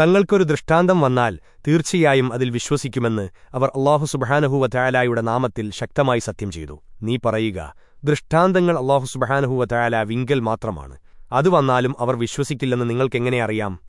തങ്ങൾക്കൊരു ദൃഷ്ടാന്തം വന്നാൽ തീർച്ചയായും അതിൽ വിശ്വസിക്കുമെന്ന് അവർ അള്ളാഹു സുബഹാനഹുവ നാമത്തിൽ ശക്തമായി സത്യം ചെയ്തു. നീ പറയുക ദൃഷ്ടാന്തങ്ങൾ അള്ളാഹു സുബഹാനഹുവ വിങ്കൽ മാത്രമാണ്. അത് വന്നാലും അവർ വിശ്വസിക്കില്ലെന്ന് നിങ്ങൾക്കെങ്ങനെ അറിയാം?